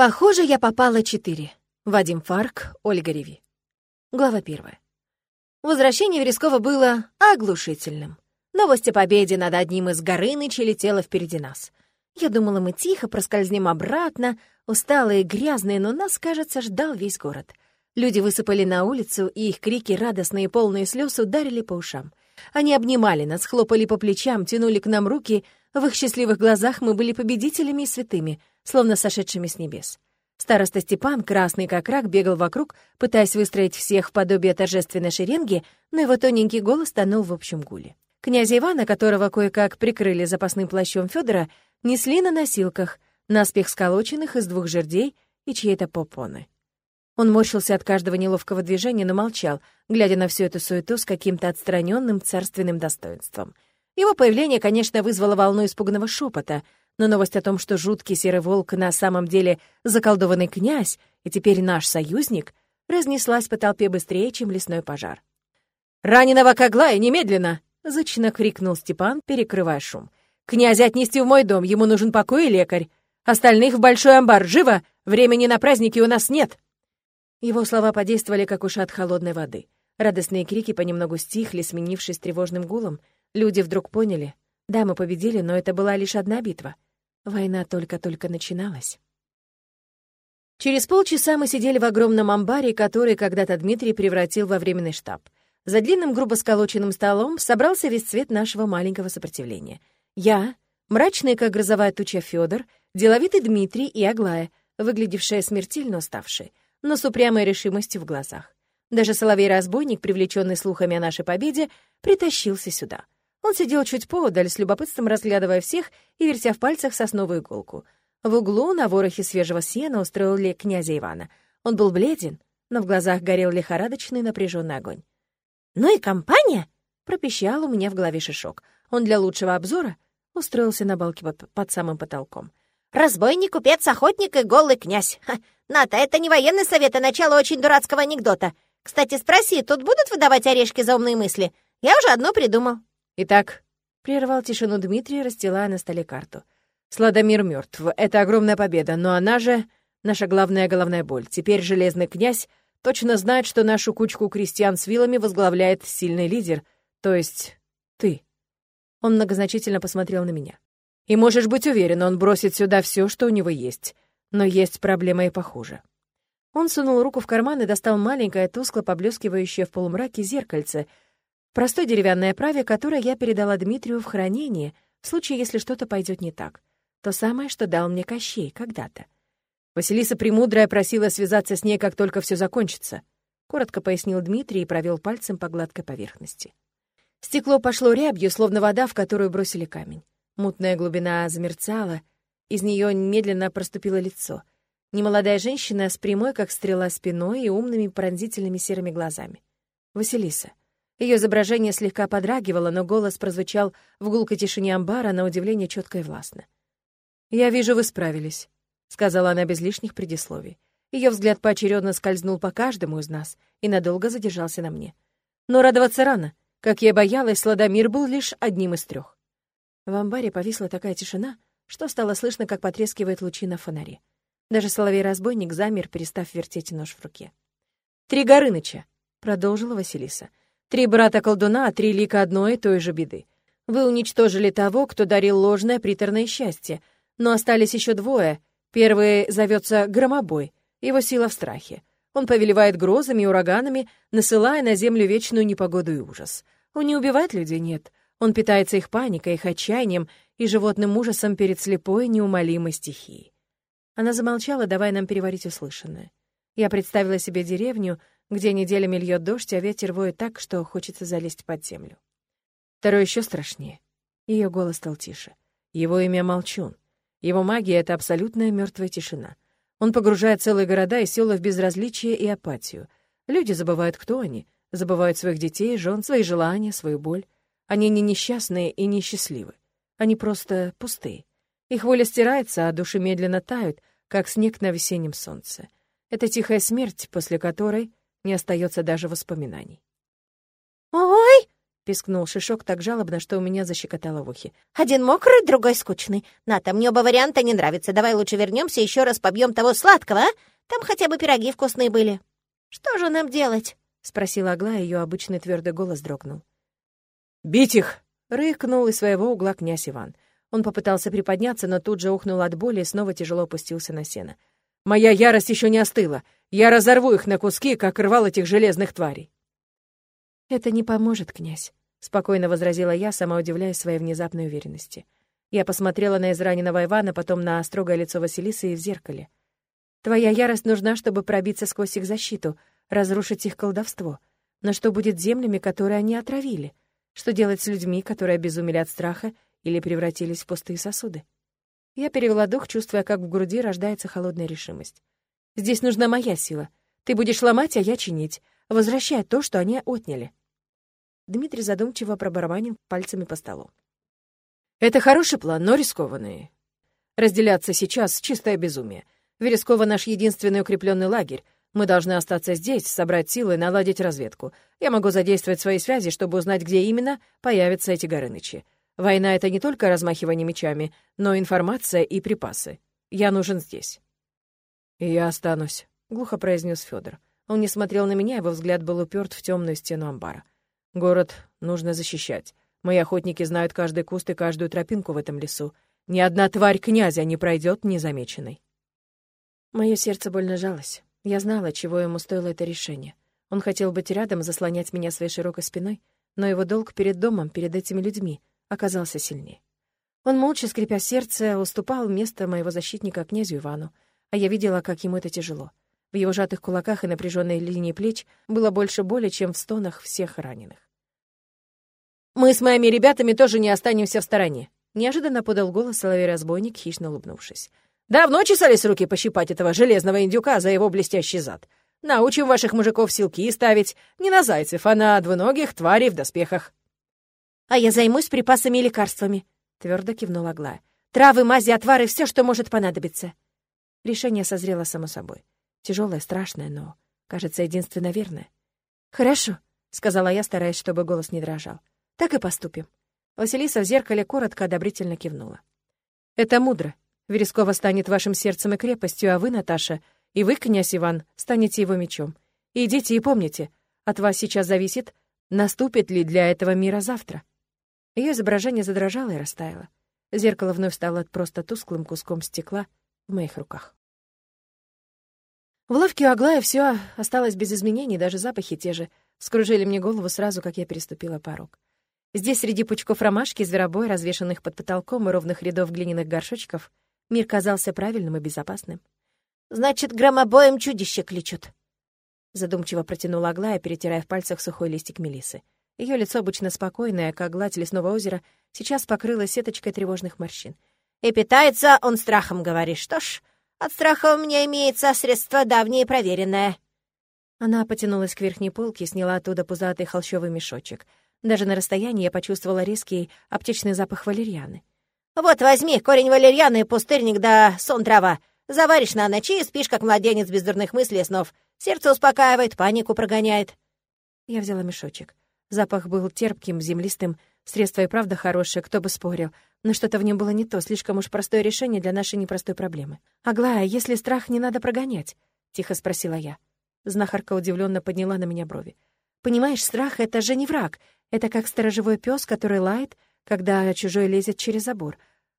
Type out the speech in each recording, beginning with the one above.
Похоже, я попала четыре. Вадим Фарк, Ольга Реви. Глава первая. Возвращение Верескова было оглушительным. Новость о победе над одним из Горынычей летела впереди нас. Я думала, мы тихо проскользнем обратно, усталые, грязные, но нас, кажется, ждал весь город. Люди высыпали на улицу, и их крики, радостные, полные слез, ударили по ушам. Они обнимали нас, хлопали по плечам, тянули к нам руки. В их счастливых глазах мы были победителями и святыми, словно сошедшими с небес. Староста Степан, красный как рак, бегал вокруг, пытаясь выстроить всех в подобие торжественной шеренги, но его тоненький голос тонул в общем гуле. Князя Ивана, которого кое-как прикрыли запасным плащом Федора, несли на носилках, наспех сколоченных из двух жердей и чьей-то попоны. Он морщился от каждого неловкого движения, но молчал, глядя на всю эту суету с каким-то отстраненным царственным достоинством. Его появление, конечно, вызвало волну испуганного шепота — но новость о том, что жуткий серый волк на самом деле заколдованный князь и теперь наш союзник, разнеслась по толпе быстрее, чем лесной пожар. «Раненого к Аглае немедленно!» — зычно крикнул Степан, перекрывая шум. «Князя отнести в мой дом, ему нужен покой и лекарь. Остальных в большой амбар, живо! Времени на праздники у нас нет!» Его слова подействовали, как ушат холодной воды. Радостные крики понемногу стихли, сменившись тревожным гулом. Люди вдруг поняли. Да, мы победили, но это была лишь одна битва — Война только-только начиналась. Через полчаса мы сидели в огромном амбаре, который когда-то Дмитрий превратил во временный штаб. За длинным грубо сколоченным столом собрался весь цвет нашего маленького сопротивления. Я, мрачный, как грозовая туча Федор, деловитый Дмитрий и Аглая, выглядевшая смертельно уставшей, но с упрямой решимостью в глазах. Даже соловей-разбойник, привлеченный слухами о нашей победе, притащился сюда — он сидел чуть поодаль, с любопытством разглядывая всех и вертя в пальцах сосновую иголку. В углу на ворохе свежего сена устроил ли князя Ивана. Он был бледен, но в глазах горел лихорадочный напряженный огонь. «Ну и компания!» — пропищал у меня в голове шишок. Он для лучшего обзора устроился на балке под, под самым потолком. «Разбойник, купец, охотник и голый князь. Ха, Ната, это не военный совет, а начало очень дурацкого анекдота. Кстати, спроси, тут будут выдавать орешки за умные мысли? Я уже одно придумал». «Итак», — прервал тишину Дмитрий, расстилая на столе карту. «Сладомир мертв. Это огромная победа, но она же наша главная головная боль. Теперь Железный князь точно знает, что нашу кучку крестьян с вилами возглавляет сильный лидер, то есть ты». Он многозначительно посмотрел на меня. «И можешь быть уверен, он бросит сюда все, что у него есть. Но есть проблема и похуже». Он сунул руку в карман и достал маленькое, тускло поблескивающее в полумраке зеркальце — Простое деревянное праве, которое я передала Дмитрию в хранение, в случае, если что-то пойдет не так. То самое, что дал мне Кощей когда-то. Василиса Премудрая просила связаться с ней, как только все закончится. Коротко пояснил Дмитрий и провел пальцем по гладкой поверхности. Стекло пошло рябью, словно вода, в которую бросили камень. Мутная глубина замерцала, из нее медленно проступило лицо. Немолодая женщина с прямой, как стрела, спиной и умными пронзительными серыми глазами. Василиса. Ее изображение слегка подрагивало, но голос прозвучал в гулкой тишине амбара на удивление четко и властно. «Я вижу, вы справились», — сказала она без лишних предисловий. Ее взгляд поочередно скользнул по каждому из нас и надолго задержался на мне. Но радоваться рано. Как я боялась, Сладомир был лишь одним из трех. В амбаре повисла такая тишина, что стало слышно, как потрескивает лучи на фонаре. Даже соловей-разбойник замер, перестав вертеть нож в руке. «Три Горыныча», — продолжила Василиса. Три брата-колдуна, три лика одной и той же беды. Вы уничтожили того, кто дарил ложное приторное счастье, но остались еще двое. Первый зовется Громобой, его сила в страхе. Он повелевает грозами и ураганами, насылая на землю вечную непогоду и ужас. Он не убивает людей, нет. Он питается их паникой, их отчаянием и животным ужасом перед слепой, неумолимой стихией. Она замолчала, давая нам переварить услышанное. Я представила себе деревню, где неделями льет дождь, а ветер воет так, что хочется залезть под землю. Второй еще страшнее. Ее голос стал тише. Его имя Молчун. Его магия — это абсолютная мертвая тишина. Он погружает целые города и села в безразличие и апатию. Люди забывают, кто они, забывают своих детей, жен, свои желания, свою боль. Они не несчастные и не счастливы. Они просто пустые. Их воля стирается, а души медленно тают, как снег на весеннем солнце. Это тихая смерть, после которой не остается даже воспоминаний. «Ой!» — пискнул Шишок так жалобно, что у меня защекотало в ухе. «Один мокрый, другой скучный. Ната, мне оба варианта не нравятся. Давай лучше вернемся еще раз побьем того сладкого, а? Там хотя бы пироги вкусные были. Что же нам делать?» — спросила Аглая, ее обычный твердый голос дрогнул. «Бить их!» — рыкнул из своего угла князь Иван. Он попытался приподняться, но тут же ухнул от боли и снова тяжело опустился на сено. «Моя ярость еще не остыла. Я разорву их на куски, как рвал этих железных тварей». «Это не поможет, князь», — спокойно возразила я, сама удивляясь своей внезапной уверенности. Я посмотрела на израненного Ивана, потом на строгое лицо Василисы и в зеркале. «Твоя ярость нужна, чтобы пробиться сквозь их защиту, разрушить их колдовство. Но что будет с землями, которые они отравили? Что делать с людьми, которые обезумели от страха или превратились в пустые сосуды?» Я перевела дух, чувствуя, как в груди рождается холодная решимость. «Здесь нужна моя сила. Ты будешь ломать, а я чинить, возвращать то, что они отняли». Дмитрий задумчиво пробарабанил пальцами по столу. «Это хороший план, но рискованный. Разделяться сейчас — чистое безумие. Вересково — наш единственный укрепленный лагерь. Мы должны остаться здесь, собрать силы наладить разведку. Я могу задействовать свои связи, чтобы узнать, где именно появятся эти Горынычи. Война — это не только размахивание мечами, но информация и припасы. Я нужен здесь». «И я останусь», — глухо произнес Федор. Он не смотрел на меня, его взгляд был уперт в темную стену амбара. Город нужно защищать. Мои охотники знают каждый куст и каждую тропинку в этом лесу. Ни одна тварь князя не пройдет незамеченной. Мое сердце больно жалось. Я знала, чего ему стоило это решение. Он хотел быть рядом, заслонять меня своей широкой спиной, но его долг перед домом, перед этими людьми, оказался сильнее. Он, молча скрипя сердце, уступал место моего защитника князю Ивану, а я видела, как ему это тяжело. В его сжатых кулаках и напряженной линии плеч было больше боли, чем в стонах всех раненых. «Мы с моими ребятами тоже не останемся в стороне», — неожиданно подал голос соловей-разбойник, хищно улыбнувшись. «Давно чесались руки пощипать этого железного индюка за его блестящий зад. Научим ваших мужиков силки ставить не на зайцев, а на двуногих тварей в доспехах». «А я займусь припасами и лекарствами», — твердо кивнула Аглая. «Травы, мази, отвары — все, что может понадобиться». Решение созрело само собой. Тяжелое, страшное, но, кажется, единственно верное. «Хорошо», — сказала я, стараясь, чтобы голос не дрожал. «Так и поступим». Василиса в зеркале коротко одобрительно кивнула. «Это мудро. Верескова станет вашим сердцем и крепостью, а вы, Наташа, и вы, князь Иван, станете его мечом. идите и помните, от вас сейчас зависит, наступит ли для этого мира завтра». Ее изображение задрожало и растаяло. Зеркало вновь стало просто тусклым куском стекла в моих руках. В лавке у Аглая все осталось без изменений, даже запахи те же. Скружили мне голову сразу, как я переступила порог. Здесь, среди пучков ромашки, зверобой, развешанных под потолком и ровных рядов глиняных горшочков, мир казался правильным и безопасным. «Значит, громобоем чудище кличут», — задумчиво протянула Аглая, перетирая в пальцах сухой листик мелисы. Ее лицо, обычно спокойное, как гладь лесного озера, сейчас покрылось сеточкой тревожных морщин. «И питается он страхом, говоришь. Что ж, от страха у меня имеется средство давнее и проверенное». Она потянулась к верхней полке и сняла оттуда пузатый холщовый мешочек. Даже на расстоянии я почувствовала резкий аптечный запах валерьяны. «Вот возьми корень валерьяны, пустырник да сон трава. Заваришь на ночи и спишь, как младенец без дурных мыслей и снов. Сердце успокаивает, панику прогоняет». Я взяла мешочек. Запах был терпким, землистым. Средство и правда хорошее, кто бы спорил. Но что-то в нем было не то, слишком уж простое решение для нашей непростой проблемы. «Аглая, если страх не надо прогонять?» — тихо спросила я. Знахарка удивленно подняла на меня брови. «Понимаешь, страх — это же не враг. Это как сторожевой пес, который лает, когда чужой лезет через забор.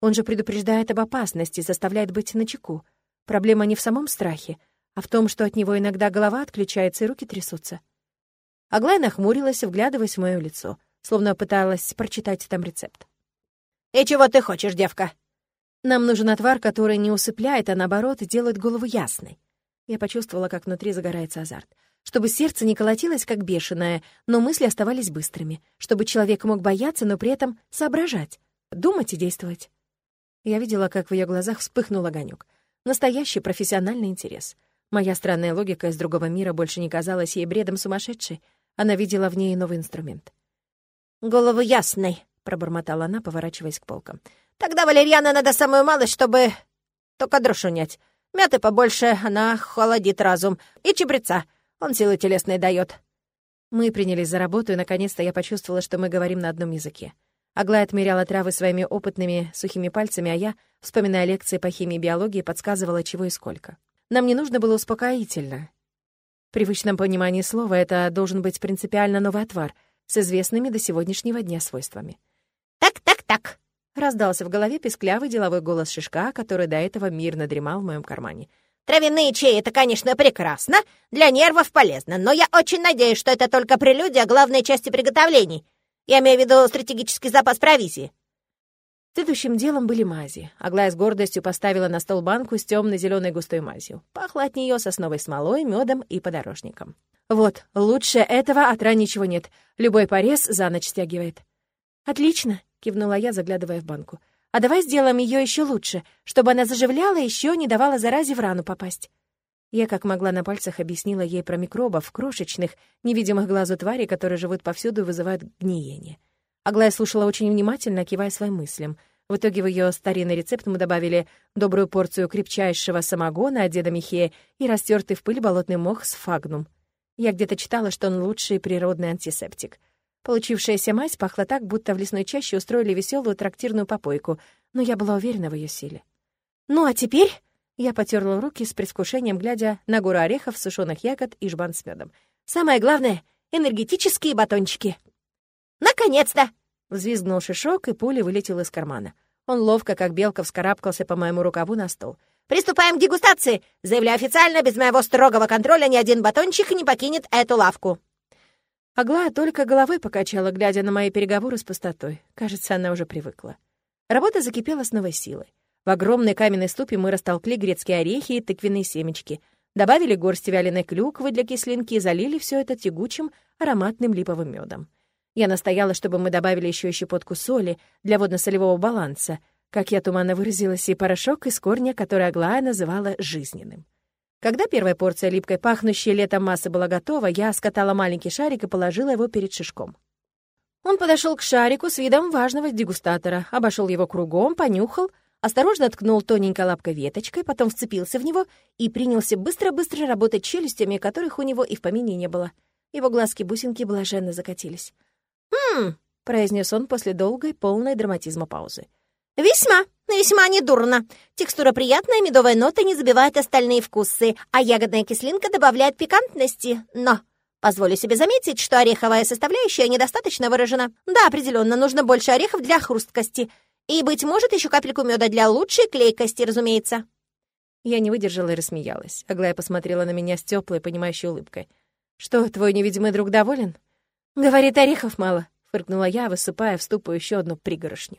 Он же предупреждает об опасности, заставляет быть начеку. Проблема не в самом страхе, а в том, что от него иногда голова отключается и руки трясутся». Аглая нахмурилась, вглядываясь в мое лицо, словно пыталась прочитать там рецепт. «И чего ты хочешь, девка?» «Нам нужен отвар, который не усыпляет, а наоборот делает голову ясной». Я почувствовала, как внутри загорается азарт. Чтобы сердце не колотилось, как бешеное, но мысли оставались быстрыми. Чтобы человек мог бояться, но при этом соображать, думать и действовать. Я видела, как в ее глазах вспыхнул огонек. Настоящий профессиональный интерес. Моя странная логика из другого мира больше не казалась ей бредом сумасшедшей. Она видела в ней новый инструмент. «Голову ясной», — пробормотала она, поворачиваясь к полкам. «Тогда валерьяна надо самую малость, чтобы только дрожь унять. Мяты побольше, она холодит разум. И чебреца, он силы телесные дает. Мы принялись за работу, и наконец-то я почувствовала, что мы говорим на одном языке. Аглая отмеряла травы своими опытными сухими пальцами, а я, вспоминая лекции по химии и биологии, подсказывала, чего и сколько. Нам не нужно было успокоительно. В привычном понимании слова это должен быть принципиально новый отвар с известными до сегодняшнего дня свойствами. «Так, так, так!» — раздался в голове песклявый деловой голос Шишка, который до этого мирно дремал в моем кармане. Травяные чаи — это, конечно, прекрасно, для нервов полезно, но я очень надеюсь, что это только прелюдия главной части приготовлений. Я имею в виду стратегический запас провизии». Следующим делом были мази. Аглая с гордостью поставила на стол банку с темно зеленой густой мазью. Пахло от нее сосновой смолой, медом и подорожником. «Вот, лучше этого от ран ничего нет. Любой порез за ночь стягивает». «Отлично», — кивнула я, заглядывая в банку. А давай сделаем ее еще лучше, чтобы она заживляла и еще не давала заразе в рану попасть. Я как могла на пальцах объяснила ей про микробов, крошечных, невидимых глазу тварей, которые живут повсюду и вызывают гниение. Аглая слушала очень внимательно, кивая своим мыслям. В итоге в ее старинный рецепт мы добавили добрую порцию крепчайшего самогона от деда Михея и растертый в пыль болотный мох с фагнум. Я где-то читала, что он лучший природный антисептик — Получившаяся мазь пахла так, будто в лесной чаще устроили веселую трактирную попойку, но я была уверена в ее силе. «Ну, а теперь...» Я потерла руки с предвкушением, глядя на гору орехов, сушеных ягод и жбан с медом. «Самое главное — энергетические батончики!» «Наконец-то!» — взвизгнул шишок, и пуля вылетел из кармана. Он ловко, как белка, вскарабкался по моему рукаву на стол. «Приступаем к дегустации! Заявляю официально, без моего строгого контроля ни один батончик не покинет эту лавку!» Аглая только головой покачала, глядя на мои переговоры с пустотой. Кажется, она уже привыкла. Работа закипела с новой силой. В огромной каменной ступе мы растолкли грецкие орехи и тыквенные семечки, добавили горсти вяленой клюквы для кислинки и залили все это тягучим ароматным липовым медом. Я настояла, чтобы мы добавили еще щепотку соли для водно-солевого баланса, как я туманно выразилась, и порошок из корня, который Аглая называла жизненным. Когда первая порция липкой пахнущей летом массы была готова, я скатала маленький шарик и положила его перед шишком. Он подошел к шарику с видом важного дегустатора, обошел его кругом, понюхал, осторожно ткнул тоненькой лапкой веточкой, потом вцепился в него и принялся быстро-быстро работать челюстями, которых у него и в помине не было. Его глазки-бусинки блаженно закатились. «Хм», — произнес он после долгой, полной драматизма паузы. «Весьма, весьма недурно. Текстура приятная, медовая нота не забивает остальные вкусы, а ягодная кислинка добавляет пикантности. Но позволю себе заметить, что ореховая составляющая недостаточно выражена. Да, определенно, нужно больше орехов для хрусткости. И, быть может, еще капельку меда для лучшей клейкости, разумеется». Я не выдержала и рассмеялась. Аглая посмотрела на меня с теплой, понимающей улыбкой. «Что, твой невидимый друг доволен?» «Говорит, орехов мало», — фыркнула я, высыпая в ступу еще одну пригорошню.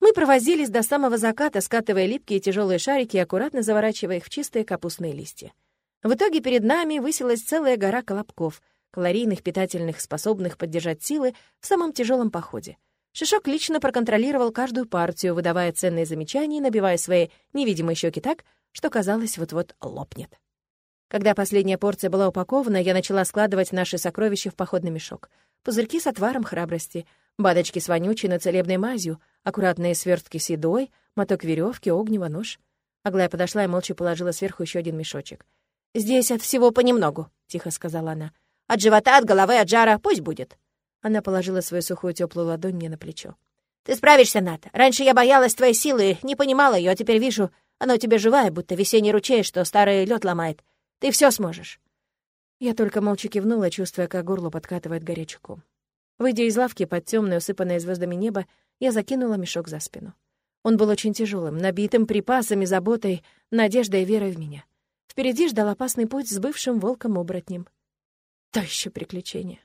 Мы провозились до самого заката, скатывая липкие тяжелые шарики и аккуратно заворачивая их в чистые капустные листья. В итоге перед нами высилась целая гора колобков, калорийных, питательных, способных поддержать силы в самом тяжелом походе. Шишок лично проконтролировал каждую партию, выдавая ценные замечания и набивая свои невидимые щеки так, что казалось, вот-вот лопнет. Когда последняя порция была упакована, я начала складывать наши сокровища в походный мешок. Пузырьки с отваром храбрости, Бадочки с вонючей, но целебной мазью, аккуратные свертки с едой, моток веревки, огнево, нож. Аглая подошла и молча положила сверху еще один мешочек. «Здесь от всего понемногу», — тихо сказала она. «От живота, от головы, от жара, пусть будет». Она положила свою сухую теплую ладонь мне на плечо. «Ты справишься, Нат. Раньше я боялась твоей силы, не понимала ее, а теперь вижу, она у тебя живая, будто весенний ручей, что старый лед ломает. Ты все сможешь». Я только молча кивнула, чувствуя, как горло подкатывает горячий. Выйдя из лавки под темное, усыпанное звездами небо, я закинула мешок за спину. Он был очень тяжелым, набитым припасами, заботой, надеждой и верой в меня. Впереди ждал опасный путь с бывшим волком-оборотнем. То еще приключение.